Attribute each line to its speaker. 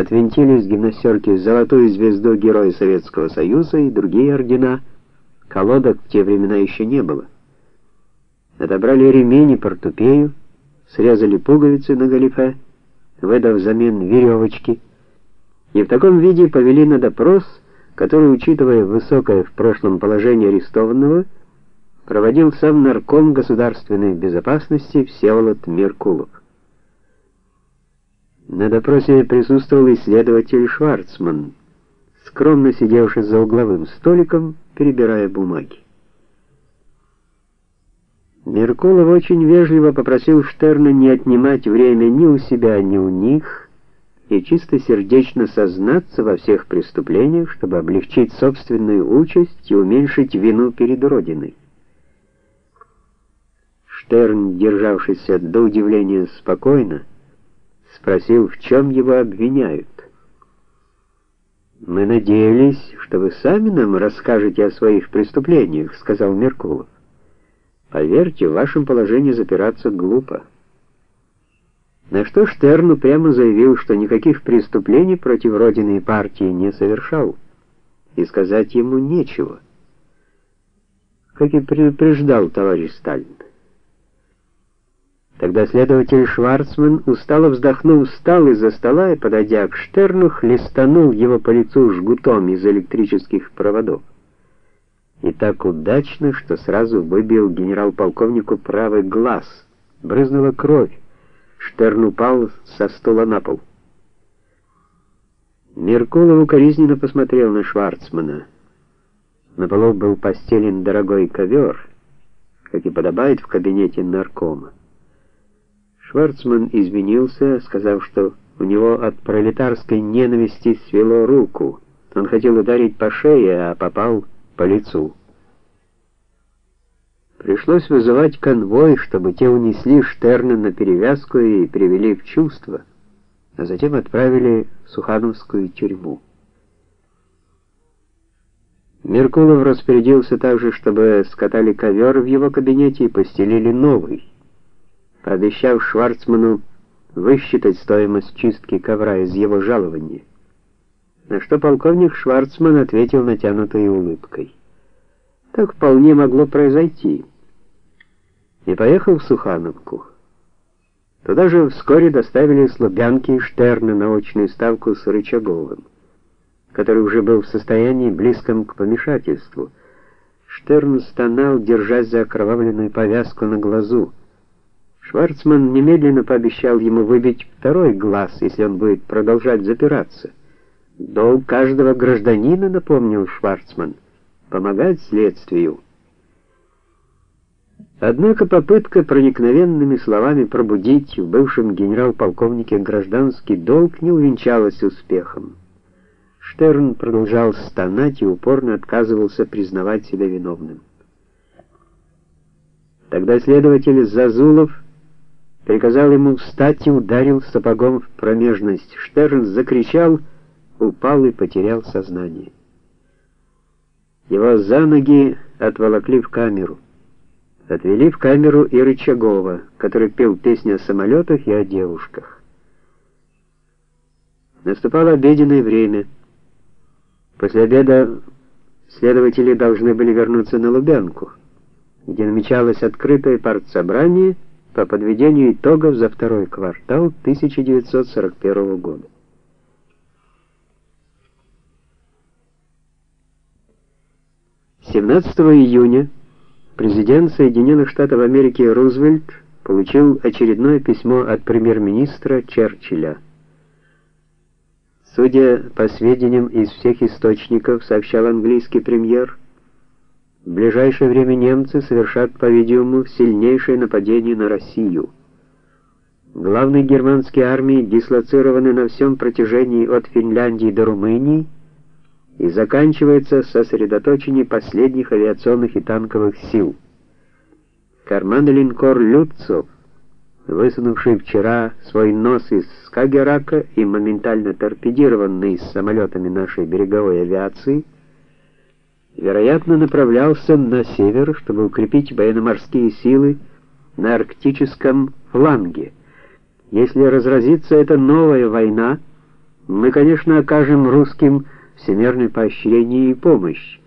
Speaker 1: отвинтили с гимнастерки золотую звезду Героя Советского Союза и другие ордена. Колодок в те времена еще не было. Отобрали ремень и портупею, срезали пуговицы на галифе, выдав взамен веревочки, и в таком виде повели на допрос, который, учитывая высокое в прошлом положение арестованного, проводил сам нарком государственной безопасности Всеволод Меркулов. На допросе присутствовал исследователь Шварцман, скромно сидевший за угловым столиком, перебирая бумаги. Меркулов очень вежливо попросил Штерна не отнимать время ни у себя, ни у них, и чисто сердечно сознаться во всех преступлениях, чтобы облегчить собственную участь и уменьшить вину перед Родиной. Штерн, державшийся до удивления спокойно, спросил, в чем его обвиняют. Мы надеялись, что вы сами нам расскажете о своих преступлениях, сказал Меркулов. Поверьте, в вашем положении запираться глупо. На что Штерн прямо заявил, что никаких преступлений против родины и партии не совершал, и сказать ему нечего. Как и предупреждал товарищ Сталин. Тогда следователь Шварцман устало вздохнул, встал из-за стола и, подойдя к Штерну, хлестанул его по лицу жгутом из электрических проводов. И так удачно, что сразу выбил генерал-полковнику правый глаз. Брызнула кровь. Штерн упал со стола на пол. Меркулов укоризненно посмотрел на Шварцмана. На полу был постелен дорогой ковер, как и подобает в кабинете наркома. Шварцман извинился, сказав, что у него от пролетарской ненависти свело руку. Он хотел ударить по шее, а попал по лицу. Пришлось вызывать конвой, чтобы те унесли Штерна на перевязку и привели в чувство, а затем отправили в Сухановскую тюрьму. Меркулов распорядился также, чтобы скатали ковер в его кабинете и постелили новый пообещав Шварцману высчитать стоимость чистки ковра из его жалования. На что полковник Шварцман ответил натянутой улыбкой. Так вполне могло произойти. И поехал в Сухановку. Туда же вскоре доставили с Лубянки Штерна на очную ставку с Рычаговым, который уже был в состоянии близком к помешательству. Штерн стонал, держась за окровавленную повязку на глазу. Шварцман немедленно пообещал ему выбить второй глаз, если он будет продолжать запираться. Долг каждого гражданина, напомнил Шварцман, помогать следствию. Однако попытка проникновенными словами пробудить в бывшем генерал-полковнике гражданский долг не увенчалась успехом. Штерн продолжал стонать и упорно отказывался признавать себя виновным. Тогда следователь Зазулов приказал ему встать и ударил сапогом в промежность. Штерн закричал, упал и потерял сознание. Его за ноги отволокли в камеру. Отвели в камеру и Рычагова, который пел песни о самолетах и о девушках. Наступало обеденное время. После обеда следователи должны были вернуться на Лубянку, где намечалось открытое партсобрание по подведению итогов за второй квартал 1941 года. Семнадцатого июня президент Соединенных Штатов Америки Рузвельт получил очередное письмо от премьер-министра Черчилля. Судя по сведениям из всех источников, сообщал английский премьер, в ближайшее время немцы совершат, по-видимому, сильнейшее нападение на Россию. Главные германские армии дислоцированы на всем протяжении от Финляндии до Румынии и заканчивается сосредоточение последних авиационных и танковых сил. Карманный линкор Люцов, высунувший вчера свой нос из Скагерака и моментально торпедированный самолетами нашей береговой авиации, вероятно, направлялся на север, чтобы укрепить военно-морские силы на арктическом фланге. Если разразится эта новая война, Мы, конечно, окажем русским всемирное поощрение и помощь,